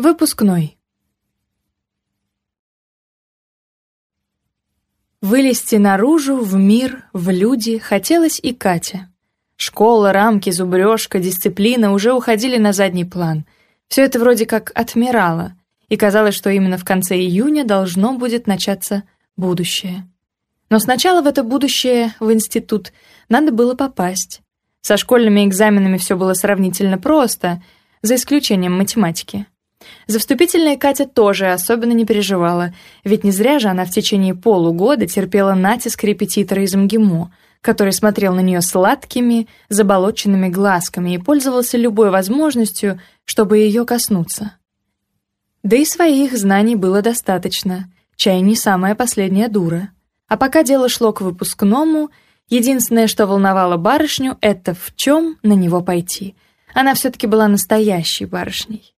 Выпускной. Вылезти наружу, в мир, в люди хотелось и Катя. Школа, рамки, зубрежка, дисциплина уже уходили на задний план. Все это вроде как отмирало, и казалось, что именно в конце июня должно будет начаться будущее. Но сначала в это будущее, в институт, надо было попасть. Со школьными экзаменами все было сравнительно просто, за исключением математики. Завступительная Катя тоже особенно не переживала, ведь не зря же она в течение полугода терпела натиск репетитора из МГИМО, который смотрел на нее сладкими, заболоченными глазками и пользовался любой возможностью, чтобы ее коснуться. Да и своих знаний было достаточно, чай не самая последняя дура. А пока дело шло к выпускному, единственное, что волновало барышню, это в чем на него пойти. Она все-таки была настоящей барышней.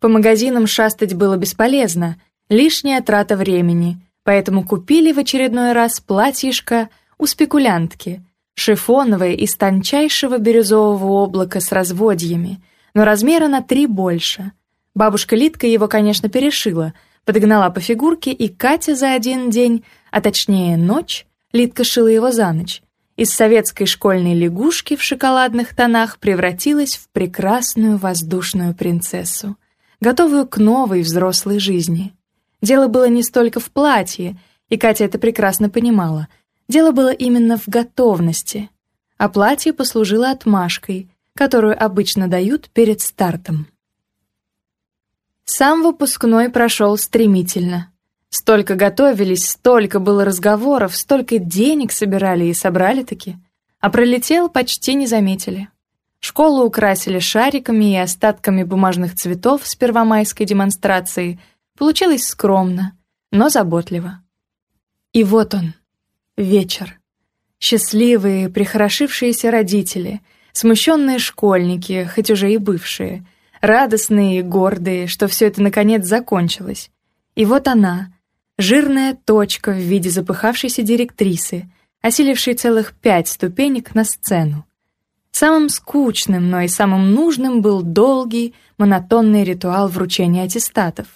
По магазинам шастать было бесполезно, лишняя трата времени, поэтому купили в очередной раз платьишко у спекулянтки, шифоновое из тончайшего бирюзового облака с разводьями, но размера на три больше. Бабушка Литка его, конечно, перешила, подогнала по фигурке, и Катя за один день, а точнее ночь, Литка шила его за ночь, из советской школьной лягушки в шоколадных тонах превратилась в прекрасную воздушную принцессу готовую к новой взрослой жизни. Дело было не столько в платье, и Катя это прекрасно понимала. Дело было именно в готовности. А платье послужило отмашкой, которую обычно дают перед стартом. Сам выпускной прошел стремительно. Столько готовились, столько было разговоров, столько денег собирали и собрали-таки. А пролетел почти не заметили. Школу украсили шариками и остатками бумажных цветов с первомайской демонстрации. Получилось скромно, но заботливо. И вот он, вечер. Счастливые, прихорошившиеся родители, смущенные школьники, хоть уже и бывшие, радостные и гордые, что все это наконец закончилось. И вот она, жирная точка в виде запыхавшейся директрисы, осилившей целых пять ступенек на сцену. Самым скучным, но и самым нужным был долгий, монотонный ритуал вручения аттестатов.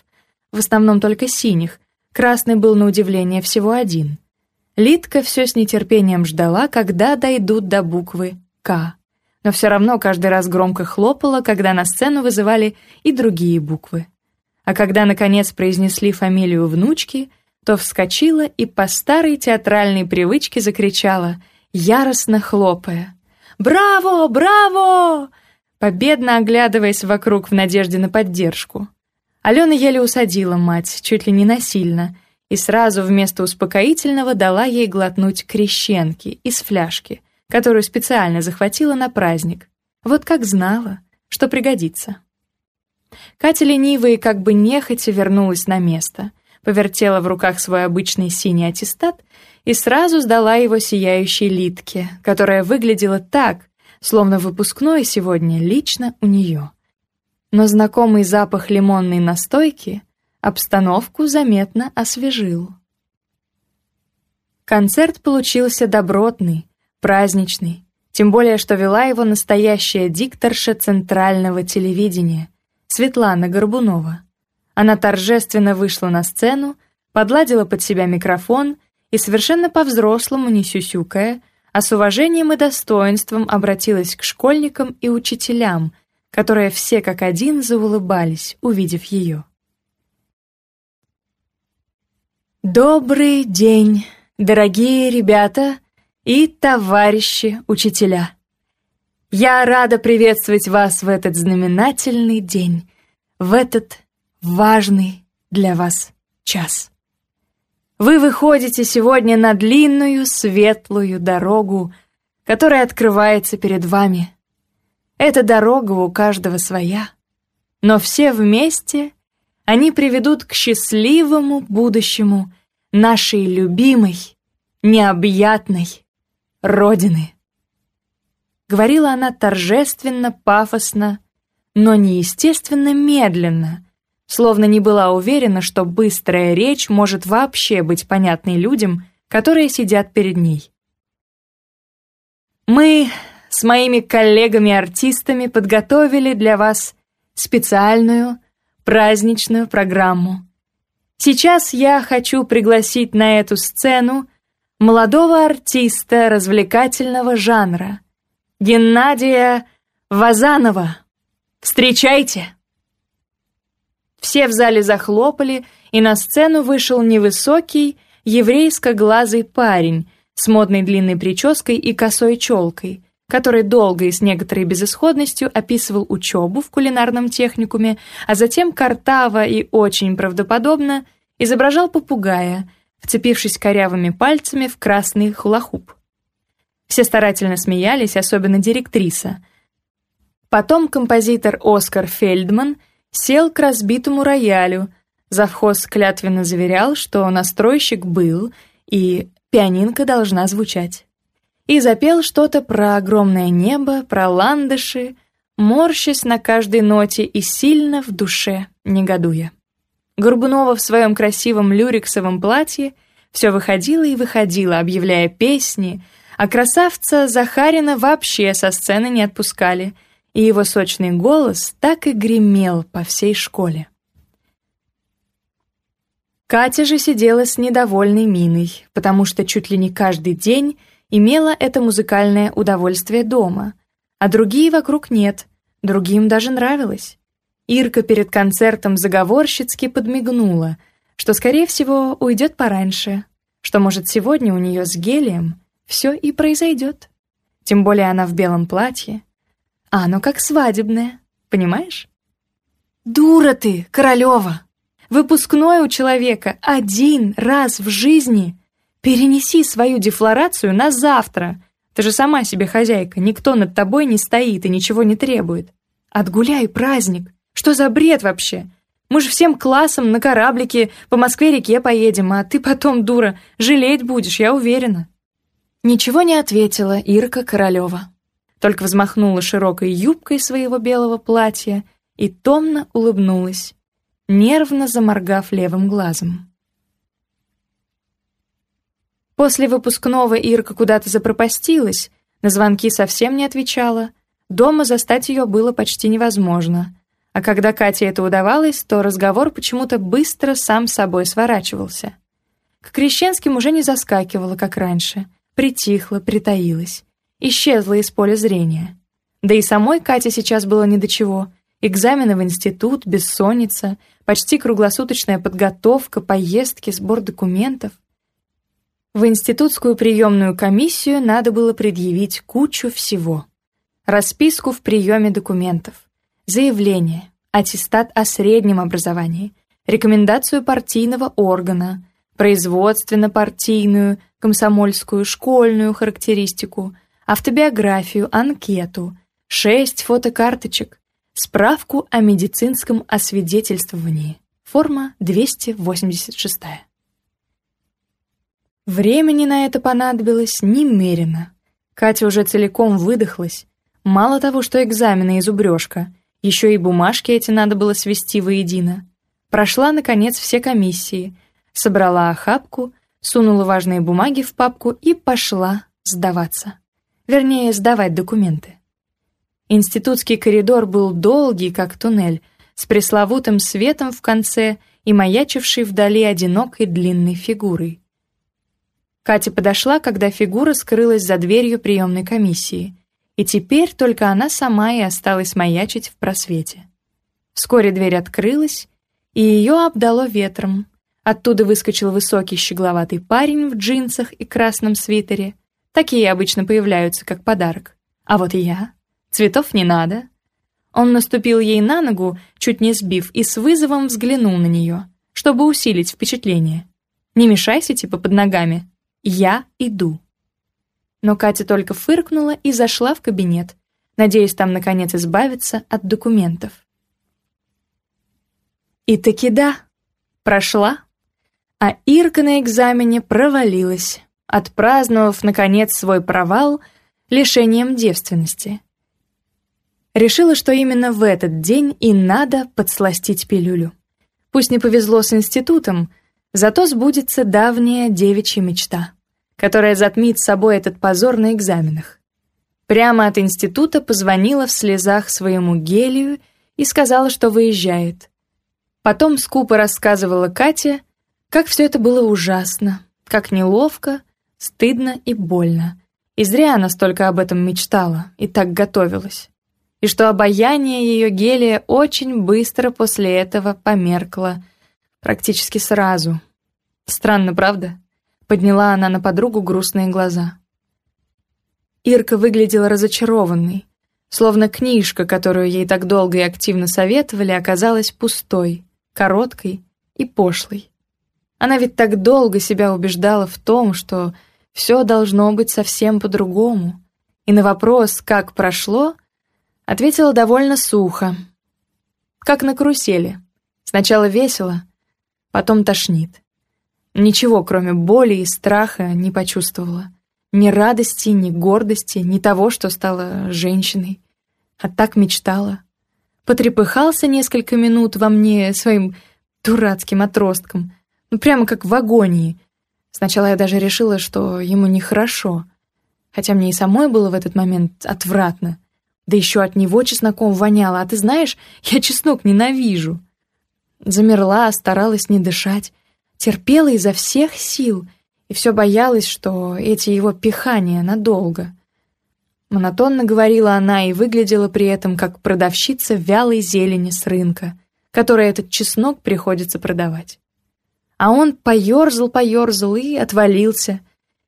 В основном только синих, красный был на удивление всего один. Литка все с нетерпением ждала, когда дойдут до буквы «К». Но все равно каждый раз громко хлопала, когда на сцену вызывали и другие буквы. А когда, наконец, произнесли фамилию внучки, то вскочила и по старой театральной привычке закричала, яростно хлопая — «Браво! Браво!» Победно оглядываясь вокруг в надежде на поддержку. Алена еле усадила мать, чуть ли не насильно, и сразу вместо успокоительного дала ей глотнуть крещенки из фляжки, которую специально захватила на праздник. Вот как знала, что пригодится. Катя Ленивая как бы нехотя вернулась на место, повертела в руках свой обычный синий аттестат и сразу сдала его сияющей литке, которая выглядела так, словно выпускной сегодня лично у нее. Но знакомый запах лимонной настойки обстановку заметно освежил. Концерт получился добротный, праздничный, тем более что вела его настоящая дикторша центрального телевидения, Светлана Горбунова. Она торжественно вышла на сцену, подладила под себя микрофон и совершенно по-взрослому, не сюсюкая, а с уважением и достоинством обратилась к школьникам и учителям, которые все как один заулыбались, увидев ее. Добрый день, дорогие ребята и товарищи учителя! Я рада приветствовать вас в этот знаменательный день, в этот важный для вас час. Вы выходите сегодня на длинную светлую дорогу, которая открывается перед вами. Эта дорога у каждого своя, но все вместе они приведут к счастливому будущему нашей любимой, необъятной Родины. Говорила она торжественно, пафосно, но неестественно медленно — словно не была уверена, что быстрая речь может вообще быть понятной людям, которые сидят перед ней. Мы с моими коллегами-артистами подготовили для вас специальную праздничную программу. Сейчас я хочу пригласить на эту сцену молодого артиста развлекательного жанра Геннадия Вазанова. Встречайте! Все в зале захлопали, и на сцену вышел невысокий, еврейско-глазый парень с модной длинной прической и косой челкой, который долго и с некоторой безысходностью описывал учебу в кулинарном техникуме, а затем картаво и очень правдоподобно изображал попугая, вцепившись корявыми пальцами в красный хулахуп. Все старательно смеялись, особенно директриса. Потом композитор Оскар Фельдман – сел к разбитому роялю, завхоз клятвенно заверял, что настройщик был, и пианинка должна звучать и запел что-то про огромное небо, про ландыши, морщась на каждой ноте и сильно в душе негодуя. Горбунова в своем красивом люрексовом платье все выходила и выходила, объявляя песни, а красавца Захарина вообще со сцены не отпускали, и его сочный голос так и гремел по всей школе. Катя же сидела с недовольной миной, потому что чуть ли не каждый день имела это музыкальное удовольствие дома, а другие вокруг нет, другим даже нравилось. Ирка перед концертом заговорщицки подмигнула, что, скорее всего, уйдет пораньше, что, может, сегодня у нее с гелием все и произойдет. Тем более она в белом платье, а, «Оно как свадебное, понимаешь?» «Дура ты, Королева! Выпускное у человека один раз в жизни! Перенеси свою дефлорацию на завтра! Ты же сама себе хозяйка, никто над тобой не стоит и ничего не требует. Отгуляй праздник! Что за бред вообще? Мы же всем классом на кораблике по Москве-реке поедем, а ты потом, дура, жалеть будешь, я уверена». Ничего не ответила Ирка Королева только взмахнула широкой юбкой своего белого платья и томно улыбнулась, нервно заморгав левым глазом. После выпускного Ирка куда-то запропастилась, на звонки совсем не отвечала, дома застать ее было почти невозможно, а когда Кате это удавалось, то разговор почему-то быстро сам собой сворачивался. К Крещенским уже не заскакивала, как раньше, притихла, притаилась исчезла из поля зрения. Да и самой Кате сейчас было ни до чего. Экзамены в институт, бессонница, почти круглосуточная подготовка, поездки, сбор документов. В институтскую приемную комиссию надо было предъявить кучу всего. Расписку в приеме документов, заявление, аттестат о среднем образовании, рекомендацию партийного органа, производственно-партийную, комсомольскую, школьную характеристику – автобиографию, анкету, шесть фотокарточек, справку о медицинском освидетельствовании. Форма 286. Времени на это понадобилось немерено. Катя уже целиком выдохлась. Мало того, что экзамены из зубрежка, еще и бумажки эти надо было свести воедино. Прошла, наконец, все комиссии, собрала охапку, сунула важные бумаги в папку и пошла сдаваться вернее, сдавать документы. Институтский коридор был долгий, как туннель, с пресловутым светом в конце и маячившей вдали одинокой длинной фигурой. Катя подошла, когда фигура скрылась за дверью приемной комиссии, и теперь только она сама и осталась маячить в просвете. Вскоре дверь открылась, и ее обдало ветром. Оттуда выскочил высокий щегловатый парень в джинсах и красном свитере — Такие обычно появляются как подарок. А вот я? Цветов не надо. Он наступил ей на ногу, чуть не сбив, и с вызовом взглянул на нее, чтобы усилить впечатление. «Не мешайся, типа, под ногами. Я иду». Но Катя только фыркнула и зашла в кабинет, надеясь там, наконец, избавиться от документов. И таки да, прошла, а Ирка на экзамене провалилась отпраздновав, наконец, свой провал лишением девственности. Решила, что именно в этот день и надо подсластить пилюлю. Пусть не повезло с институтом, зато сбудется давняя девичья мечта, которая затмит собой этот позор на экзаменах. Прямо от института позвонила в слезах своему гелию и сказала, что выезжает. Потом скупо рассказывала Кате, как все это было ужасно, как неловко, Стыдно и больно. И зря она столько об этом мечтала и так готовилась. И что обаяние ее гелия очень быстро после этого померкло. Практически сразу. Странно, правда? Подняла она на подругу грустные глаза. Ирка выглядела разочарованной. Словно книжка, которую ей так долго и активно советовали, оказалась пустой, короткой и пошлой. Она ведь так долго себя убеждала в том, что все должно быть совсем по-другому. И на вопрос «как прошло?» ответила довольно сухо. Как на карусели. Сначала весело, потом тошнит. Ничего, кроме боли и страха, не почувствовала. Ни радости, ни гордости, ни того, что стала женщиной. А так мечтала. Потрепыхался несколько минут во мне своим дурацким отростком, ну прямо как в агонии — Сначала я даже решила, что ему нехорошо, хотя мне и самой было в этот момент отвратно. Да еще от него чесноком воняло, а ты знаешь, я чеснок ненавижу. Замерла, старалась не дышать, терпела изо всех сил и все боялась, что эти его пихания надолго. Монотонно говорила она и выглядела при этом как продавщица вялой зелени с рынка, которой этот чеснок приходится продавать а он поерзал-поерзал и отвалился,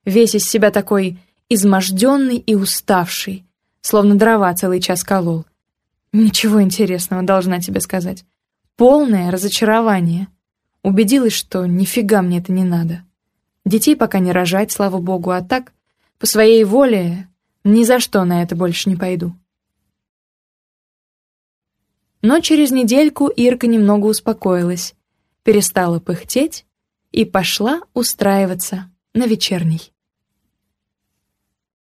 весь из себя такой изможденный и уставший, словно дрова целый час колол. Ничего интересного, должна тебе сказать. Полное разочарование. Убедилась, что нифига мне это не надо. Детей пока не рожать, слава богу, а так, по своей воле, ни за что на это больше не пойду. Но через недельку Ирка немного успокоилась перестала пыхтеть и пошла устраиваться на вечерний.